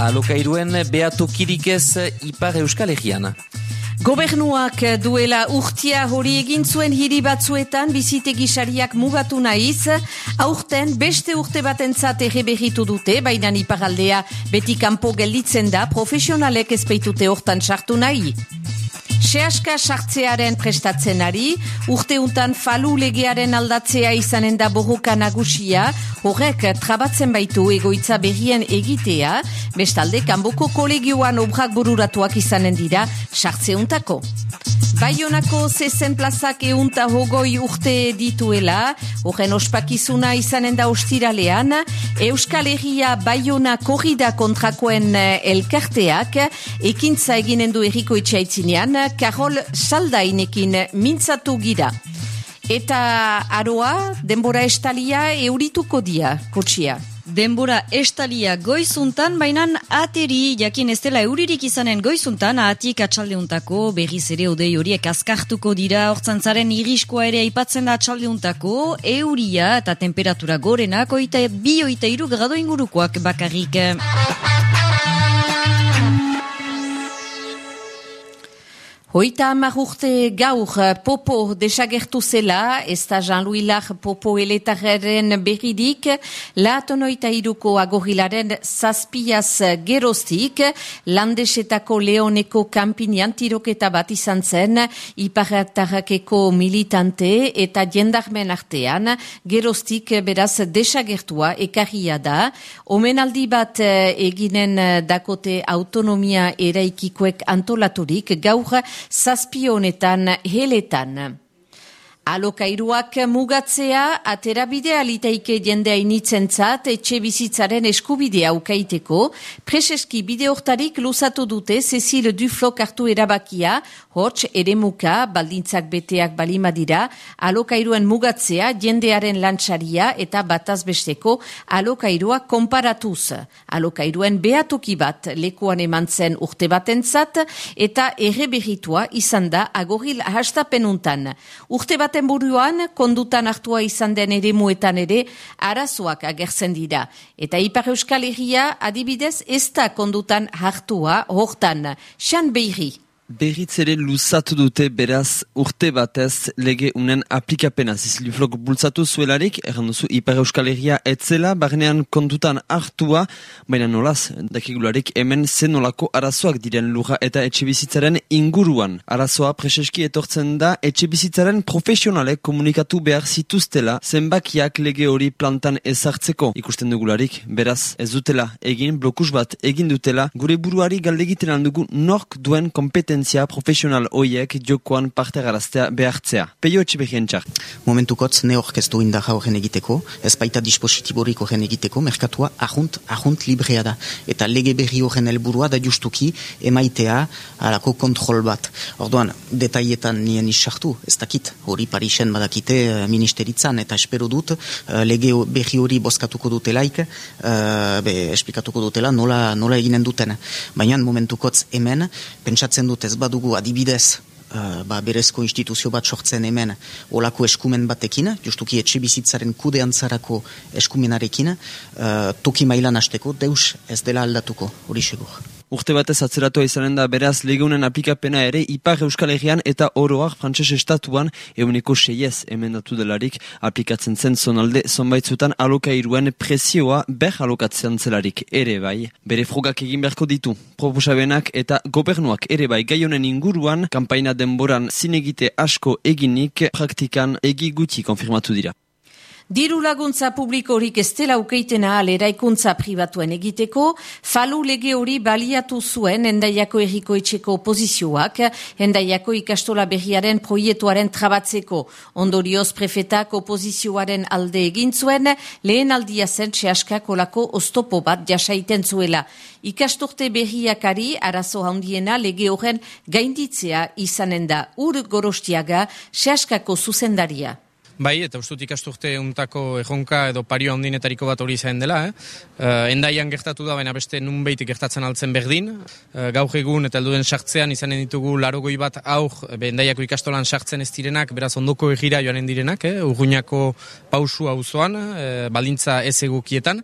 Alokairuen beatu kirikez ipar euskal egian. Gobernuak duela urtia hori egin zuen hiri batzuetan bizitegi mugatu naiz, aurten beste urte batentzat ere berritu dute, baina iparaldea beti kanpo gelditzen da profesionalek ezpeitute hortan sartu nahi. Seaska sartzearen prestatzenari, urteuntan falu legearen aldatzea izanen da borroka nagusia, horrek trabatzen baitu egoitza berrien egitea, bestalde kanboko kolegioan obrak bururatuak izanen dira sartzeuntako. Baionako zezen plazak eunta hogoi urte dituela, horren ospakizuna izanen da ostiralean, Euskal Herria Baiona korrida kontrakoen elkarteak, ekintza eginen du erriko itxaitzinean, Karol Saldainekin mintzatu gira. Eta aroa, denbora estalia eurituko dia, kotxia. Denbora estalia goizuntan, bainan ateri jakin ez dela euririk izanen goizuntan, atik atxaldeuntako berriz ere odei horiek azkartuko dira, hortzantzaren iriskoa ere aipatzen da atxaldeuntako, euria eta temperatura gorenak, oita bi oita iru grado ingurukoak bakarrik. Hoita hamar urte gaur popo desagertu zela, ez da Jean-Louis Lar popo eletarren berridik, laton oita iruko agorilaren zazpiaz geroztik, landesetako leoneko kampinian tiroketa bat izan zen, iparatarrakeko militante eta jendarmen artean, geroztik beraz desagertua ekarria da, omenaldi bat eginen dakote autonomia eraikikoek antolaturik, gaur zazpi honetan heletan. Alokairuak mugatzea, aterabidea litaike jendea initzentzat, etxe bizitzaren eskubidea ukaiteko, preseski bide hortarik luzatu dute Cecil Duflok hartu erabakia, hots eremuka, baldintzak beteak balimadira, alokairuen mugatzea, jendearen lantxaria eta batazbesteko alokairua konparatuz. Alokairuen behatuki bat lekuan eman zen urte batentzat eta erreberritua izan da agoril hastapenuntan. Urte baten buruan, kondutan hartua izan den ere muetan ere, arazoak agertzen dira. Eta Ipar Euskal Herria adibidez ez da kondutan hartua hortan. Xan Beiri. Berriz ere luzatu dute beraz urte batez lege unen aplikapena. Ziziliflok bultzatu zuelarik, erran duzu Ipar Euskal Herria etzela, barnean kontutan hartua, baina nolaz, dakigularik hemen zenolako arazoak diren lura eta etxe bizitzaren inguruan. Arazoa preseski etortzen da etxe bizitzaren profesionalek komunikatu behar zituztela zenbakiak lege hori plantan ezartzeko. Ikusten dugularik, beraz, ez dutela egin, blokus bat egin dutela, gure buruari galdegiten handugu nork duen kompeten kompetentzia profesional hoiek jokoan parte garaztea behartzea. Peio etxibegien txart. Momentukotz ne orkestu indarra horren egiteko, ez baita dispositiborik horren egiteko, merkatua ahunt, ahunt librea da. Eta lege berri horren helburua da justuki emaitea alako kontrol bat. Orduan, detaietan nien isartu, ez dakit, hori Parisen badakite uh, ministeritzan, eta espero dut, uh, lege berri hori boskatuko dutelaik, uh, be, esplikatuko dutela nola, nola eginen duten. Baina momentukotz hemen, pentsatzen dute ez badugu adibidez uh, ba, berezko instituzio bat sortzen hemen olako eskumen batekin, justuki etxe bizitzaren kudeantzarako eskumenarekin, uh, toki mailan hasteko deus ez dela aldatuko, hori segur. Urte batez atzeratua izanen da beraz legeunen aplikapena ere Ipar Euskal Herrian eta oroak frantses estatuan euneko seiez emendatu delarik aplikatzen zen zonalde zonbaitzutan alokairuen presioa ber alokatzen zelarik ere bai. Bere frogak egin beharko ditu. Proposabenak eta gobernuak ere bai gaionen inguruan kampaina denboran zinegite asko eginik praktikan egi gutxi konfirmatu dira. Diru laguntza publiko horik ez dela ukeitena eraikuntza pribatuen egiteko, falu lege hori baliatu zuen endaiako erriko etxeko opozizioak, endaiako ikastola berriaren proietuaren trabatzeko. Ondorioz prefetak opozizioaren alde egin zuen, lehen aldia zen txeaskak olako oztopo bat jasaiten zuela. Ikastorte berriakari arazo handiena lege horren gainditzea izanen da ur gorostiaga txeaskako zuzendaria. Bai, eta ustut ikasturte untako erronka edo pario handinetariko bat hori izan dela. Eh? Uh, endaian gertatu da, baina beste nun behitik gertatzen altzen berdin. Uh, gaur egun eta elduden sartzean izanen ditugu larogoi bat aur endaiako ikastolan sartzen ez direnak, beraz ondoko egira joanen direnak, eh? urguñako pausu hau zoan, uh, baldintza ez egukietan.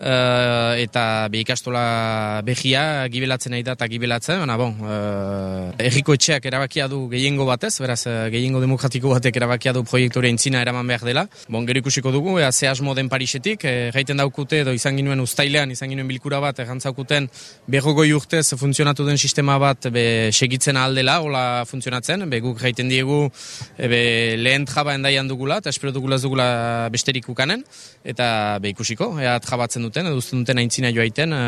Uh, eta be ikastola behia gibelatzen nahi da eta gibelatzen, baina bon, uh, erriko etxeak erabakia du gehiengo batez, beraz gehiengo demokratiko batek erabakia du proiektore intzina eraman behar dela. Bon, gero ikusiko dugu, ea ze asmo den Parisetik, e, gaiten daukute edo izan ginuen ustailean, izan ginuen bilkura bat, errantzaukuten berrogoi urtez funtzionatu den sistema bat be, segitzen aldela, hola funtzionatzen, be, guk gaiten diegu be, lehen traba endaian dugula, eta espero dugula dugula besterik ukanen, eta be, ikusiko, ea trabatzen duten, edo usten duten aintzina joaiten, e,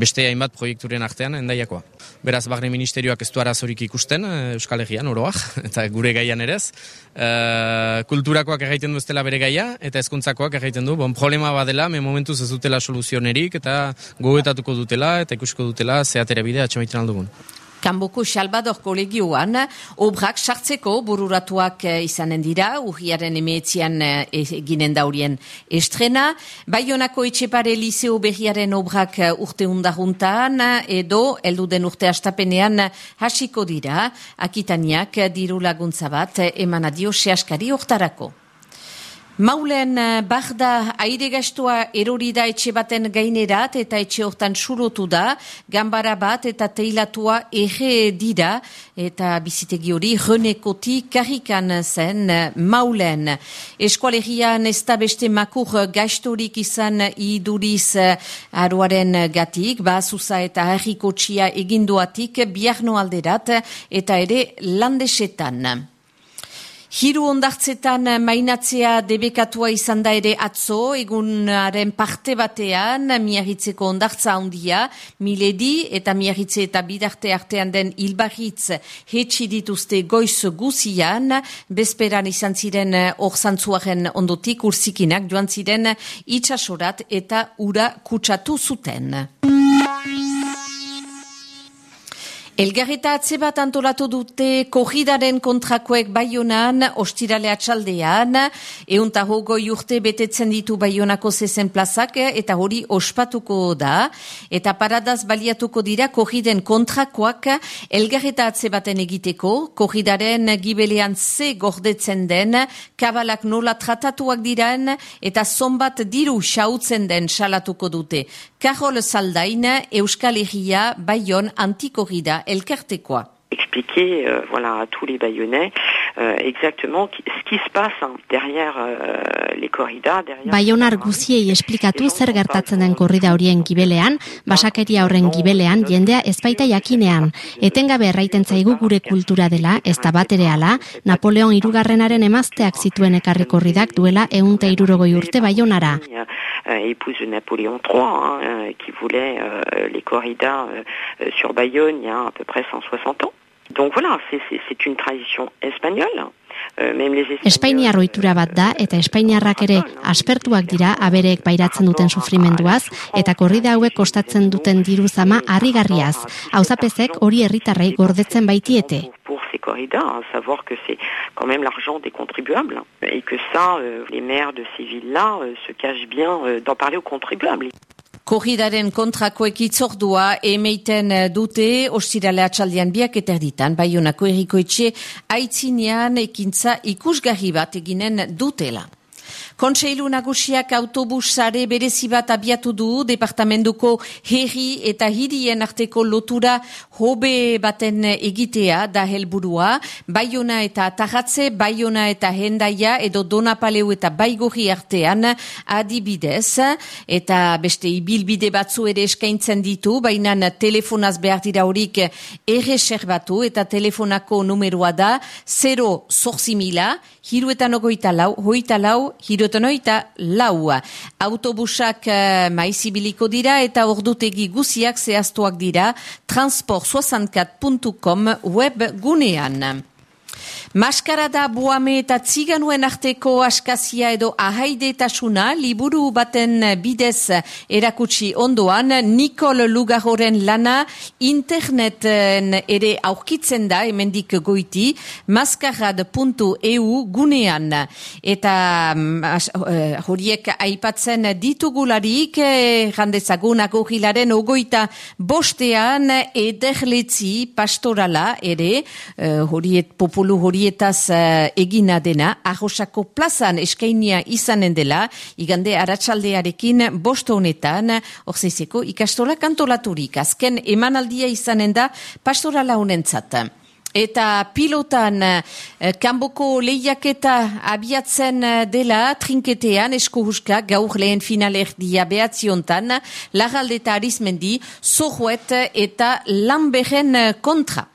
beste hainbat proiekturen artean endaiakoa. Beraz, Bagne Ministerioak ez du arazorik ikusten, e, Euskal Herrian, oroak, eta gure gaian ere ez. Uh, kulturakoak egiten du bere gaia, eta hezkuntzakoak egiten du, bon, problema badela, me momentuz ez dutela soluzionerik, eta gogetatuko dutela, eta ikusiko dutela, zeatera bidea atxamaiten aldugun. Kanboko Salvador kolegioan, obrak sartzeko bururatuak eh, izanen dira, urriaren emeetzian eh, ginen daurien estrena. Baionako etxepare liceo berriaren obrak eh, urte undaruntan, edo elduden urte astapenean hasiko dira, akitaniak diru laguntza bat emanadio sehaskari oktarako. Maulen eh, barda aire gastua erori da etxe baten gainerat eta etxe hortan surotu da, gambara bat eta teilatua ege dira eta bizitegi hori renekoti karrikan zen eh, maulen. Eskualegian ez da beste makur gastorik izan iduriz eh, aruaren gatik, bazuza eta harriko eginduatik biarno alderat eta ere landesetan. Hiru ondartzetan mainatzea debekatua izan da ere atzo, egunaren parte batean, miagitzeko ondartza handia, miledi eta miagitze eta bidarte artean den hilbahitz hetsi dituzte goiz guzian, bezperan izan ziren orzantzuaren ondotik urzikinak joan ziren itxasorat eta ura kutsatu zuten. Elgarreta atze bat antolatu dute kohidaren kontrakoek baionan, ostirale atxaldean, eunta hogoi urte betetzen ditu baionako zezen plazak, eta hori ospatuko da, eta paradaz baliatuko dira kohiden kontrakoak elgarreta atze baten egiteko, kohidaren gibelean ze gordetzen den, kabalak nola tratatuak diren, eta zonbat diru xautzen den salatuko dute. Karol Saldain, Euskal Herria, Bayon, Antikorrida, elkartekoa. Expliquer euh, voilà, à tous les Bayonnais euh, exactement ce qui se passe hein, derrière euh, les corridas. Derrière Baionar guziei esplikatu zer gertatzen den korrida horien gibelean, basakeria horren gibelean jendea ezpaita jakinean. Etengabe erraiten zaigu gure kultura dela, ez da bat ere ala, Napoleon irugarrenaren emazteak zituen ekarri korridak duela eunte irurogoi urte baionara. épouse de Napoléon III, hein, qui voulait les corridas sur Bayonne il y a à peu près 160 ans. Donc voilà, c'est une tradition espagnole. Espainiar ohitura bat da eta espainiarrak ere aspertuak dira aberek bairatzen duten sufrimenduaz eta korrida hauek kostatzen duten diru zama harrigarriaz. Auzapezek hori herritarrei gordetzen baitiete. Ces corridas, à savoir que c'est quand même l'argent des contribuables et que ça, euh, les maires de ces villes-là euh, se cachent bien euh, d'en parler aux contribuables. Korridaren kontrako ekitzordua emeiten eh, dute ostirale atxaldian biak eta erditan, bai honako erikoetxe aitzinean ekintza ikusgarri bat eginen dutela. Kontseilu nagusiak autobus sare berezi bat abiatu du departamentuko herri eta hirien arteko lotura hobe baten egitea da helburua, baiona eta atahatze, baiona eta hendaia edo donapaleu eta baigorri artean adibidez, eta beste ibilbide batzu ere eskaintzen ditu, baina telefonaz behar dira horik erreserbatu eta telefonako numeroa da 0 zorzimila, hiruetan ogoita lau, hoita lau, hiruetan oita lau. Autobusak uh, maizibiliko dira eta ordutegi guziak zehaztuak dira transport64.com web gunean. Maskarada buame eta tziganuen arteko askazia edo ahaidetasuna liburu baten bidez erakutsi ondoan. Nikol Lugaroren lana interneten ere aurkitzen da emendik goiti maskarad.eu gunean. Eta uh, horiek aipatzen ditugularik jandezagun agogilaren ogoita bostean ederletzi pastorala ere uh, horiet populu hori horietaz uh, egina dena, arrosako plazan eskainia izanen dela, igande aratsaldearekin bosto honetan, orzeizeko ikastola kantolaturik. Azken emanaldia izanen da pastorala honentzat. Eta pilotan eh, kanboko lehiaketa abiatzen eh, dela trinketean eskuhuska gaur lehen finaler dia behatziontan lagalde eta arizmendi zohuet eta lamberen kontra.